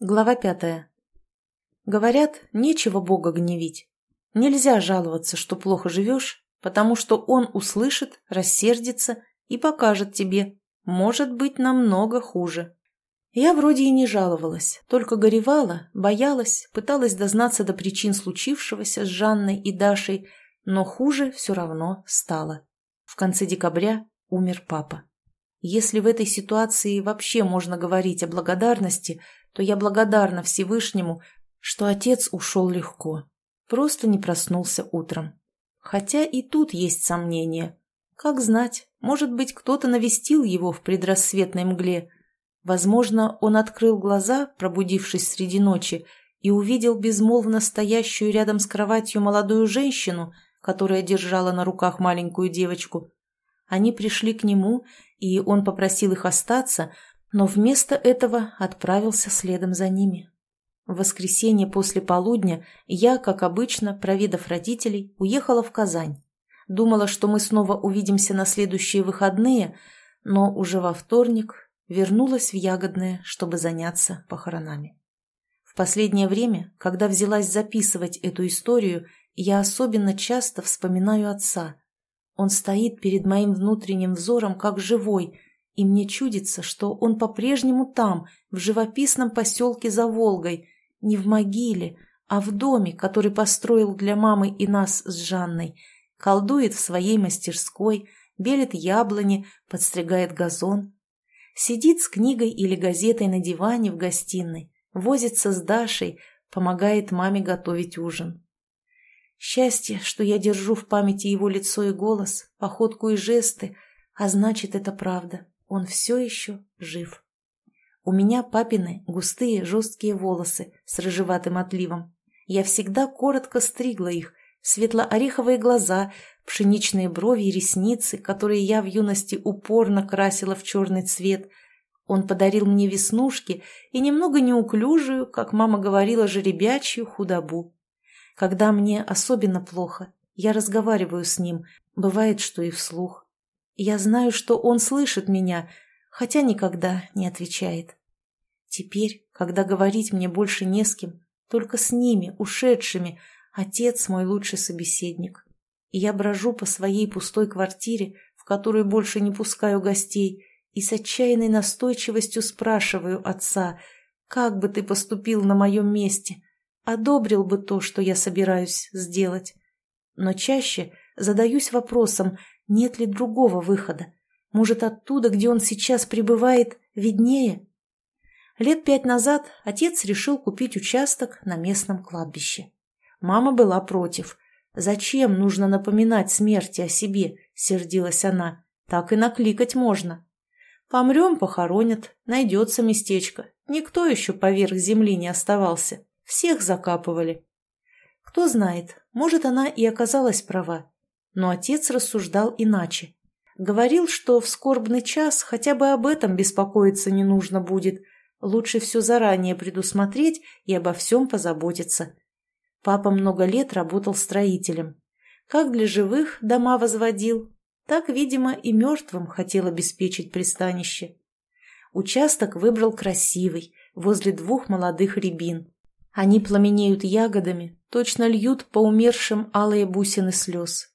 Глава пятая. Говорят, нечего Бога гневить. Нельзя жаловаться, что плохо живешь, потому что Он услышит, рассердится и покажет тебе, может быть намного хуже. Я вроде и не жаловалась, только горевала, боялась, пыталась дознаться до причин случившегося с Жанной и Дашей, но хуже все равно стало. В конце декабря умер папа. Если в этой ситуации вообще можно говорить о благодарности, то я благодарна Всевышнему, что отец ушел легко. Просто не проснулся утром. Хотя и тут есть сомнения. Как знать, может быть, кто-то навестил его в предрассветной мгле. Возможно, он открыл глаза, пробудившись среди ночи, и увидел безмолвно стоящую рядом с кроватью молодую женщину, которая держала на руках маленькую девочку. Они пришли к нему, и он попросил их остаться, но вместо этого отправился следом за ними. В воскресенье после полудня я, как обычно, проведав родителей, уехала в Казань. Думала, что мы снова увидимся на следующие выходные, но уже во вторник вернулась в Ягодное, чтобы заняться похоронами. В последнее время, когда взялась записывать эту историю, я особенно часто вспоминаю отца. Он стоит перед моим внутренним взором как живой – и мне чудится, что он по-прежнему там, в живописном поселке за Волгой, не в могиле, а в доме, который построил для мамы и нас с Жанной, колдует в своей мастерской, белит яблони, подстригает газон. Сидит с книгой или газетой на диване в гостиной, возится с Дашей, помогает маме готовить ужин. Счастье, что я держу в памяти его лицо и голос, походку и жесты, а значит, это правда. Он все еще жив. У меня папины густые жесткие волосы с рыжеватым отливом. Я всегда коротко стригла их, светло-ореховые глаза, пшеничные брови и ресницы, которые я в юности упорно красила в черный цвет. Он подарил мне веснушки и немного неуклюжую, как мама говорила, жеребячью худобу. Когда мне особенно плохо, я разговариваю с ним, бывает, что и вслух. Я знаю, что он слышит меня, хотя никогда не отвечает. Теперь, когда говорить мне больше не с кем, только с ними, ушедшими, отец мой лучший собеседник. И я брожу по своей пустой квартире, в которую больше не пускаю гостей, и с отчаянной настойчивостью спрашиваю отца, как бы ты поступил на моем месте, одобрил бы то, что я собираюсь сделать. Но чаще задаюсь вопросом, нет ли другого выхода? Может, оттуда, где он сейчас пребывает, виднее? Лет пять назад отец решил купить участок на местном кладбище. Мама была против. «Зачем нужно напоминать смерти о себе?» – сердилась она. «Так и накликать можно». «Помрем, похоронят, найдется местечко. Никто еще поверх земли не оставался. Всех закапывали». Кто знает, может, она и оказалась права но отец рассуждал иначе. Говорил, что в скорбный час хотя бы об этом беспокоиться не нужно будет. Лучше все заранее предусмотреть и обо всем позаботиться. Папа много лет работал строителем. Как для живых дома возводил, так, видимо, и мертвым хотел обеспечить пристанище. Участок выбрал красивый, возле двух молодых рябин. Они пламенеют ягодами, точно льют по умершим алые бусины слез.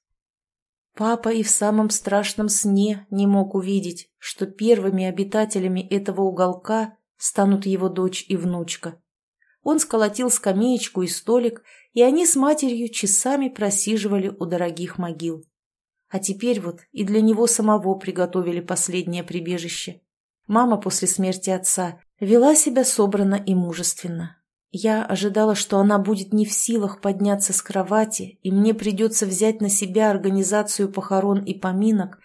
Папа и в самом страшном сне не мог увидеть, что первыми обитателями этого уголка станут его дочь и внучка. Он сколотил скамеечку и столик, и они с матерью часами просиживали у дорогих могил. А теперь вот и для него самого приготовили последнее прибежище. Мама после смерти отца вела себя собрано и мужественно. Я ожидала, что она будет не в силах подняться с кровати, и мне придется взять на себя организацию похорон и поминок.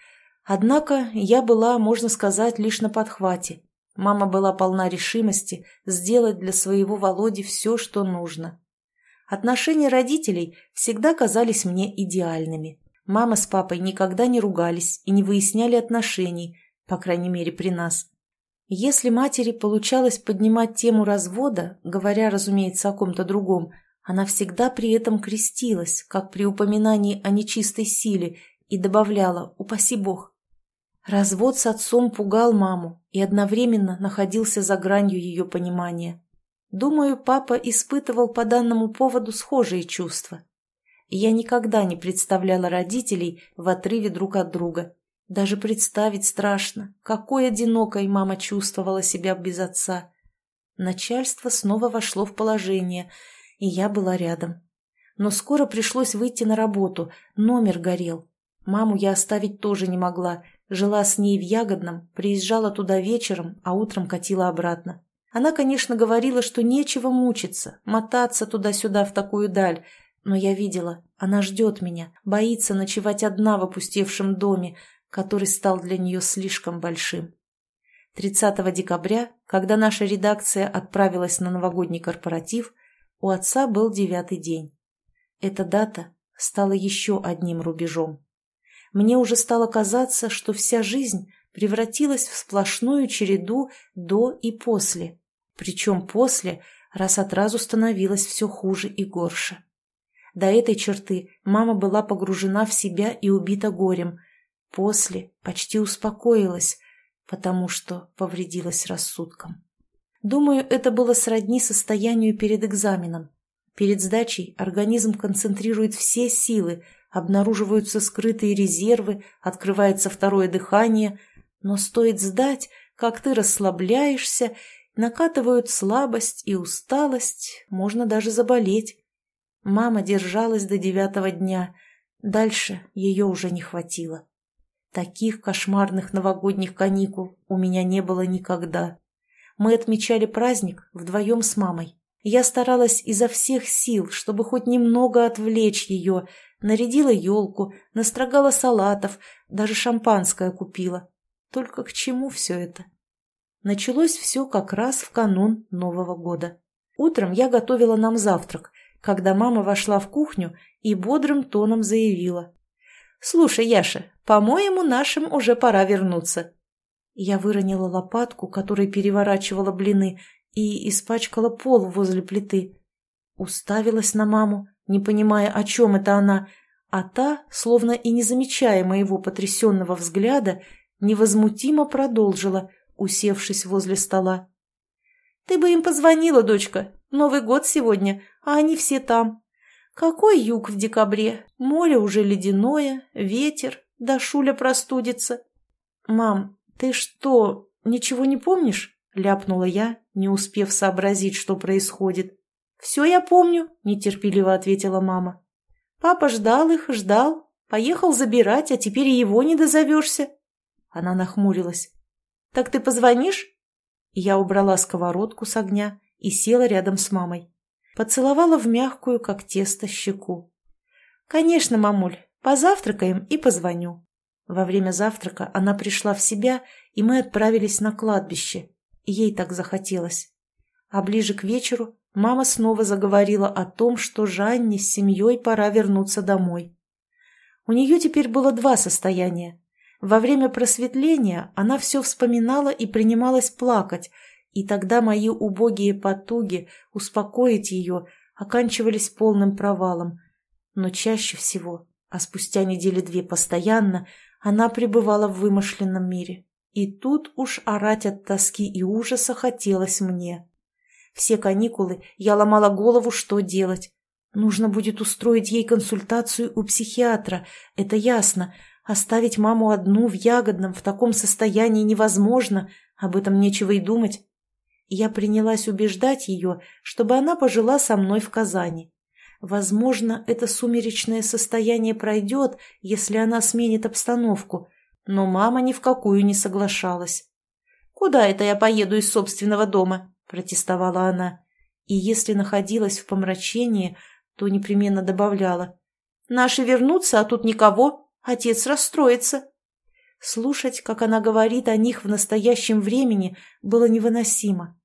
Однако я была, можно сказать, лишь на подхвате. Мама была полна решимости сделать для своего Володи все, что нужно. Отношения родителей всегда казались мне идеальными. Мама с папой никогда не ругались и не выясняли отношений, по крайней мере при нас. Если матери получалось поднимать тему развода, говоря, разумеется, о ком-то другом, она всегда при этом крестилась, как при упоминании о нечистой силе, и добавляла «упаси Бог». Развод с отцом пугал маму и одновременно находился за гранью ее понимания. Думаю, папа испытывал по данному поводу схожие чувства. Я никогда не представляла родителей в отрыве друг от друга. Даже представить страшно, какой одинокой мама чувствовала себя без отца. Начальство снова вошло в положение, и я была рядом. Но скоро пришлось выйти на работу, номер горел. Маму я оставить тоже не могла, жила с ней в Ягодном, приезжала туда вечером, а утром катила обратно. Она, конечно, говорила, что нечего мучиться, мотаться туда-сюда в такую даль, но я видела, она ждет меня, боится ночевать одна в опустевшем доме, который стал для нее слишком большим. 30 декабря, когда наша редакция отправилась на новогодний корпоратив, у отца был девятый день. Эта дата стала еще одним рубежом. Мне уже стало казаться, что вся жизнь превратилась в сплошную череду «до» и «после», причем «после» раз от разу становилось все хуже и горше. До этой черты мама была погружена в себя и убита горем. После почти успокоилась, потому что повредилась рассудком. Думаю, это было сродни состоянию перед экзаменом. Перед сдачей организм концентрирует все силы, обнаруживаются скрытые резервы, открывается второе дыхание, но стоит сдать, как ты расслабляешься, накатывают слабость и усталость, можно даже заболеть. Мама держалась до девятого дня. Дальше ее уже не хватило. Таких кошмарных новогодних каникул у меня не было никогда. Мы отмечали праздник вдвоем с мамой. Я старалась изо всех сил, чтобы хоть немного отвлечь ее, нарядила елку, настрогала салатов, даже шампанское купила. Только к чему все это? Началось все как раз в канун Нового года. Утром я готовила нам завтрак, когда мама вошла в кухню и бодрым тоном заявила. «Слушай, Яша, по-моему, нашим уже пора вернуться». Я выронила лопатку, которой переворачивала блины, и испачкала пол возле плиты. Уставилась на маму, не понимая, о чем это она, а та, словно и не замечая моего потрясенного взгляда, невозмутимо продолжила, усевшись возле стола. «Ты бы им позвонила, дочка. Новый год сегодня, а они все там. Какой юг в декабре? Море уже ледяное, ветер, да Шуля простудится. Мам, ты что, ничего не помнишь? Ляпнула я, не успев сообразить, что происходит. «Все я помню», — нетерпеливо ответила мама. «Папа ждал их, ждал. Поехал забирать, а теперь и его не дозовешься». Она нахмурилась. «Так ты позвонишь?» Я убрала сковородку с огня и села рядом с мамой. Поцеловала в мягкую, как тесто, щеку. «Конечно, мамуль, позавтракаем и позвоню». Во время завтрака она пришла в себя, и мы отправились на кладбище. Ей так захотелось. А ближе к вечеру мама снова заговорила о том, что Жанне с семьей пора вернуться домой. У нее теперь было два состояния. Во время просветления она все вспоминала и принималась плакать, и тогда мои убогие потуги успокоить ее оканчивались полным провалом. Но чаще всего, а спустя недели две постоянно, она пребывала в вымышленном мире. И тут уж орать от тоски и ужаса хотелось мне. Все каникулы я ломала голову, что делать. Нужно будет устроить ей консультацию у психиатра, это ясно. Оставить маму одну в ягодном в таком состоянии невозможно, об этом нечего и думать я принялась убеждать ее, чтобы она пожила со мной в Казани. Возможно, это сумеречное состояние пройдет, если она сменит обстановку, но мама ни в какую не соглашалась. «Куда это я поеду из собственного дома?» – протестовала она. И если находилась в помрачении, то непременно добавляла. «Наши вернутся, а тут никого. Отец расстроится». Слушать, как она говорит о них в настоящем времени, было невыносимо.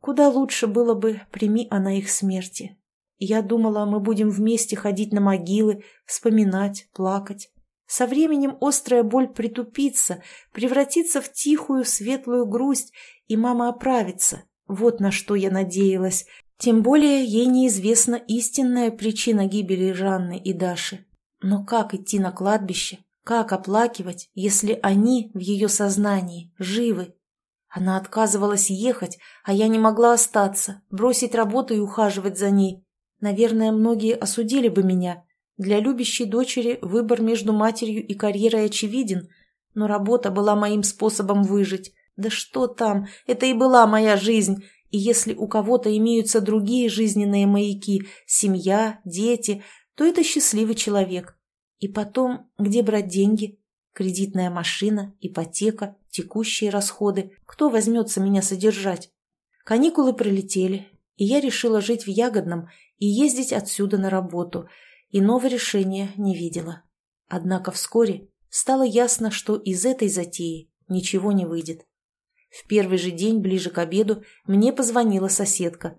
Куда лучше было бы, прими она их смерти. Я думала, мы будем вместе ходить на могилы, вспоминать, плакать. Со временем острая боль притупится, превратится в тихую, светлую грусть, и мама оправится. Вот на что я надеялась. Тем более ей неизвестна истинная причина гибели Жанны и Даши. Но как идти на кладбище? Как оплакивать, если они в ее сознании живы? Она отказывалась ехать, а я не могла остаться, бросить работу и ухаживать за ней. Наверное, многие осудили бы меня. Для любящей дочери выбор между матерью и карьерой очевиден, но работа была моим способом выжить. Да что там, это и была моя жизнь. И если у кого-то имеются другие жизненные маяки, семья, дети, то это счастливый человек. И потом, где брать деньги? Кредитная машина, ипотека, текущие расходы. Кто возьмется меня содержать? Каникулы пролетели, и я решила жить в Ягодном и ездить отсюда на работу. Иного решения не видела. Однако вскоре стало ясно, что из этой затеи ничего не выйдет. В первый же день, ближе к обеду, мне позвонила соседка.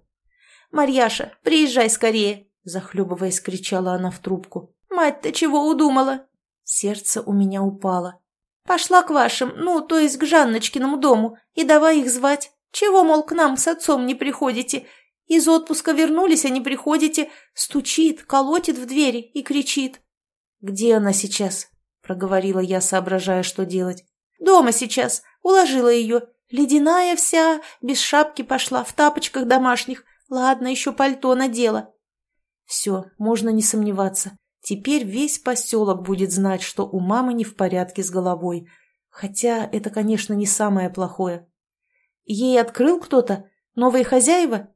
«Марьяша, приезжай скорее!» Захлебываясь, кричала она в трубку. «Мать-то чего удумала?» Сердце у меня упало. «Пошла к вашим, ну, то есть к Жанночкиному дому, и давай их звать. Чего, мол, к нам с отцом не приходите? Из отпуска вернулись, а не приходите. Стучит, колотит в двери и кричит». «Где она сейчас?» — проговорила я, соображая, что делать. «Дома сейчас. Уложила ее. Ледяная вся, без шапки пошла, в тапочках домашних. Ладно, еще пальто надела». «Все, можно не сомневаться. Теперь весь поселок будет знать, что у мамы не в порядке с головой. Хотя это, конечно, не самое плохое. Ей открыл кто-то? Новые хозяева?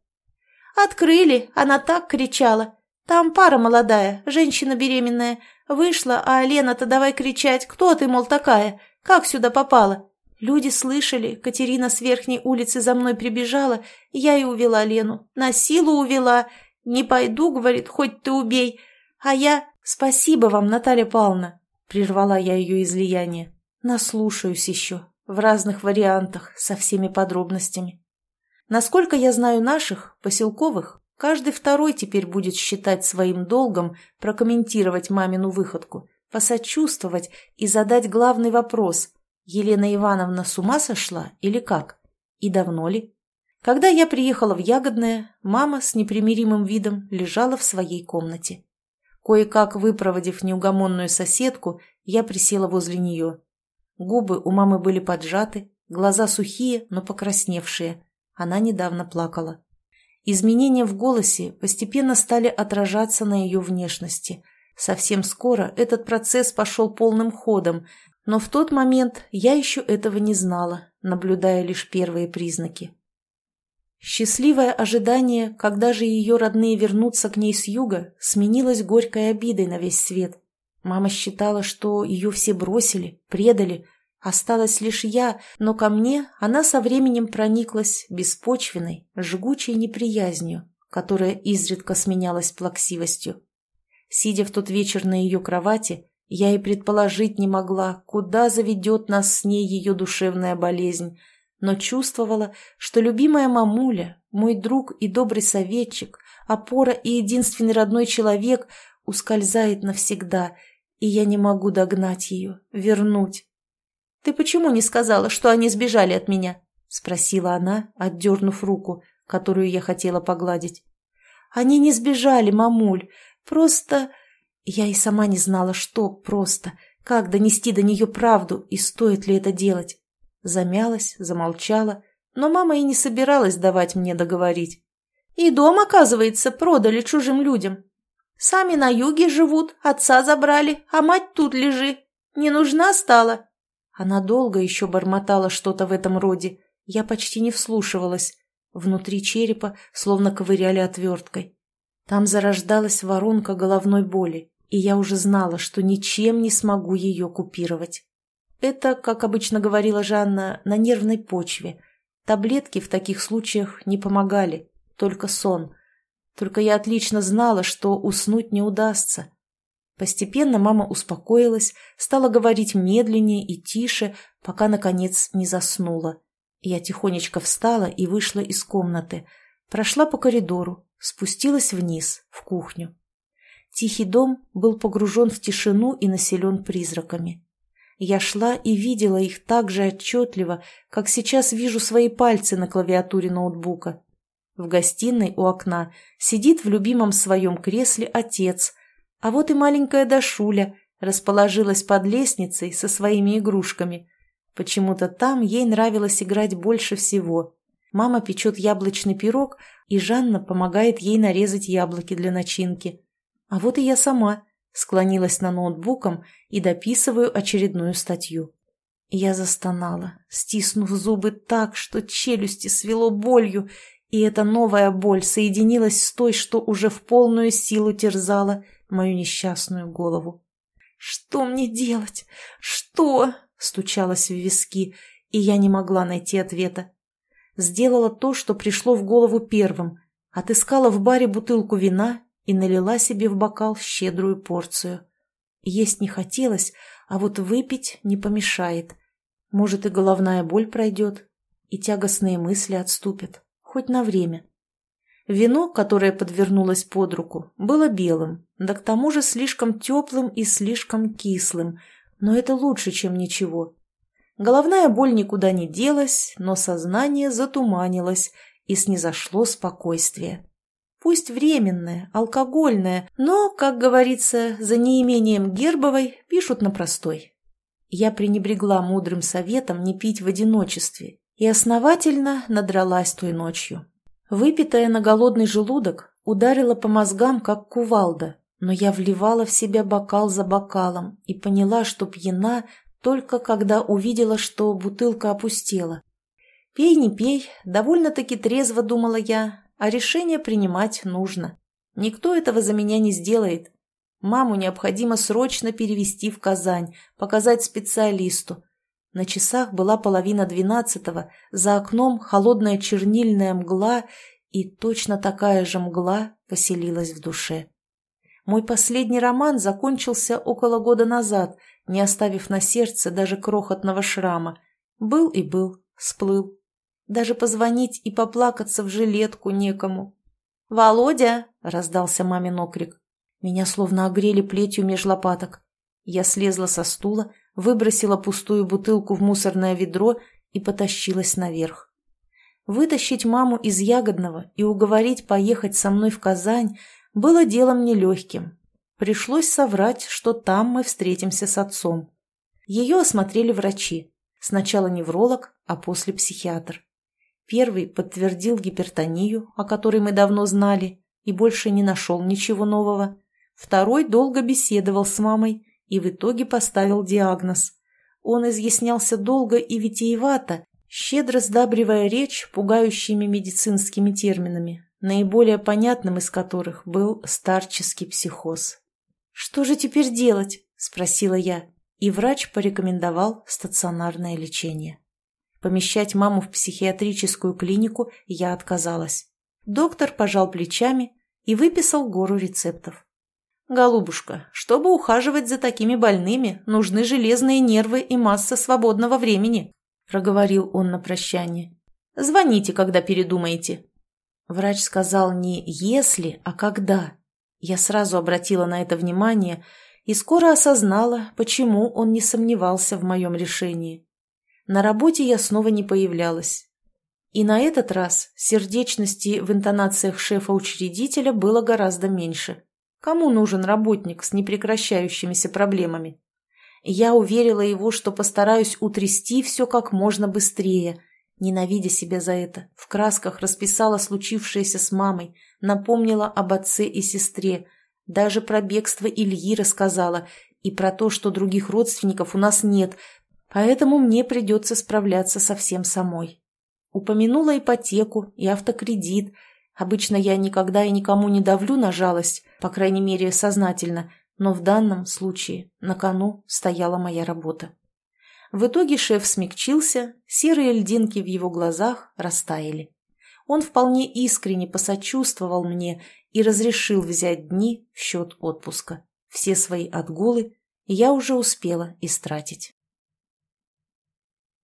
Открыли, она так кричала. Там пара молодая, женщина беременная. Вышла, а Лена-то давай кричать, кто ты, мол, такая? Как сюда попала? Люди слышали, Катерина с верхней улицы за мной прибежала, я и увела Лену. На силу увела. Не пойду, говорит, хоть ты убей. А я... «Спасибо вам, Наталья Павловна!» — прервала я ее излияние. «Наслушаюсь еще, в разных вариантах, со всеми подробностями. Насколько я знаю наших, поселковых, каждый второй теперь будет считать своим долгом прокомментировать мамину выходку, посочувствовать и задать главный вопрос – Елена Ивановна с ума сошла или как? И давно ли? Когда я приехала в Ягодное, мама с непримиримым видом лежала в своей комнате. Кое-как выпроводив неугомонную соседку, я присела возле нее. Губы у мамы были поджаты, глаза сухие, но покрасневшие. Она недавно плакала. Изменения в голосе постепенно стали отражаться на ее внешности. Совсем скоро этот процесс пошел полным ходом, но в тот момент я еще этого не знала, наблюдая лишь первые признаки. Счастливое ожидание, когда же ее родные вернутся к ней с юга, сменилось горькой обидой на весь свет. Мама считала, что ее все бросили, предали, осталась лишь я, но ко мне она со временем прониклась беспочвенной, жгучей неприязнью, которая изредка сменялась плаксивостью. Сидя в тот вечер на ее кровати, я и предположить не могла, куда заведет нас с ней ее душевная болезнь, но чувствовала, что любимая мамуля, мой друг и добрый советчик, опора и единственный родной человек ускользает навсегда, и я не могу догнать ее, вернуть. «Ты почему не сказала, что они сбежали от меня?» — спросила она, отдернув руку, которую я хотела погладить. «Они не сбежали, мамуль, просто...» Я и сама не знала, что просто, как донести до нее правду и стоит ли это делать. Замялась, замолчала, но мама и не собиралась давать мне договорить. И дом, оказывается, продали чужим людям. Сами на юге живут, отца забрали, а мать тут лежи. Не нужна стала. Она долго еще бормотала что-то в этом роде. Я почти не вслушивалась. Внутри черепа словно ковыряли отверткой. Там зарождалась воронка головной боли, и я уже знала, что ничем не смогу ее купировать. Это, как обычно говорила Жанна, на нервной почве. Таблетки в таких случаях не помогали, только сон. Только я отлично знала, что уснуть не удастся. Постепенно мама успокоилась, стала говорить медленнее и тише, пока, наконец, не заснула. Я тихонечко встала и вышла из комнаты, прошла по коридору, спустилась вниз, в кухню. Тихий дом был погружен в тишину и населен призраками. Я шла и видела их так же отчетливо, как сейчас вижу свои пальцы на клавиатуре ноутбука. В гостиной у окна сидит в любимом своем кресле отец, а вот и маленькая Дашуля расположилась под лестницей со своими игрушками. Почему-то там ей нравилось играть больше всего. Мама печет яблочный пирог, и Жанна помогает ей нарезать яблоки для начинки. А вот и я сама склонилась на ноутбуком и дописываю очередную статью. Я застонала, стиснув зубы так, что челюсти свело болью, и эта новая боль соединилась с той, что уже в полную силу терзала мою несчастную голову. «Что мне делать? Что?» — стучалась в виски, и я не могла найти ответа. Сделала то, что пришло в голову первым, отыскала в баре бутылку вина и налила себе в бокал щедрую порцию. Есть не хотелось, а вот выпить не помешает. Может, и головная боль пройдет, и тягостные мысли отступят, хоть на время. Вино, которое подвернулось под руку, было белым, да к тому же слишком теплым и слишком кислым, но это лучше, чем ничего. Головная боль никуда не делась, но сознание затуманилось, и снизошло спокойствие. Пусть временное, алкогольное, но, как говорится, за неимением гербовой пишут на простой. Я пренебрегла мудрым советом не пить в одиночестве и основательно надралась той ночью. Выпитая на голодный желудок ударила по мозгам, как кувалда, но я вливала в себя бокал за бокалом и поняла, что пьяна только когда увидела, что бутылка опустела. Пей, не пей, довольно-таки трезво думала я, а решение принимать нужно. Никто этого за меня не сделает, Маму необходимо срочно перевести в Казань, показать специалисту. На часах была половина двенадцатого, за окном холодная чернильная мгла, и точно такая же мгла поселилась в душе. Мой последний роман закончился около года назад, не оставив на сердце даже крохотного шрама. Был и был, сплыл. Даже позвонить и поплакаться в жилетку некому. «Володя!» — раздался мамин окрик. Меня словно огрели плетью меж лопаток. Я слезла со стула, выбросила пустую бутылку в мусорное ведро и потащилась наверх. Вытащить маму из Ягодного и уговорить поехать со мной в Казань было делом нелегким. Пришлось соврать, что там мы встретимся с отцом. Ее осмотрели врачи. Сначала невролог, а после психиатр. Первый подтвердил гипертонию, о которой мы давно знали, и больше не нашел ничего нового. Второй долго беседовал с мамой и в итоге поставил диагноз. Он изъяснялся долго и витиевато, щедро сдабривая речь пугающими медицинскими терминами, наиболее понятным из которых был старческий психоз. «Что же теперь делать?» – спросила я, и врач порекомендовал стационарное лечение. Помещать маму в психиатрическую клинику я отказалась. Доктор пожал плечами и выписал гору рецептов. «Голубушка, чтобы ухаживать за такими больными, нужны железные нервы и масса свободного времени», – проговорил он на прощание. «Звоните, когда передумаете». Врач сказал не «если», а «когда». Я сразу обратила на это внимание и скоро осознала, почему он не сомневался в моем решении. На работе я снова не появлялась. И на этот раз сердечности в интонациях шефа-учредителя было гораздо меньше. Кому нужен работник с непрекращающимися проблемами? Я уверила его, что постараюсь утрясти все как можно быстрее. Ненавидя себя за это, в красках расписала случившееся с мамой, напомнила об отце и сестре, даже про бегство Ильи рассказала и про то, что других родственников у нас нет, поэтому мне придется справляться совсем самой. Упомянула ипотеку и автокредит – Обычно я никогда и никому не давлю на жалость, по крайней мере, сознательно, но в данном случае на кону стояла моя работа. В итоге шеф смягчился, серые льдинки в его глазах растаяли. Он вполне искренне посочувствовал мне и разрешил взять дни в счет отпуска. Все свои отгулы я уже успела истратить.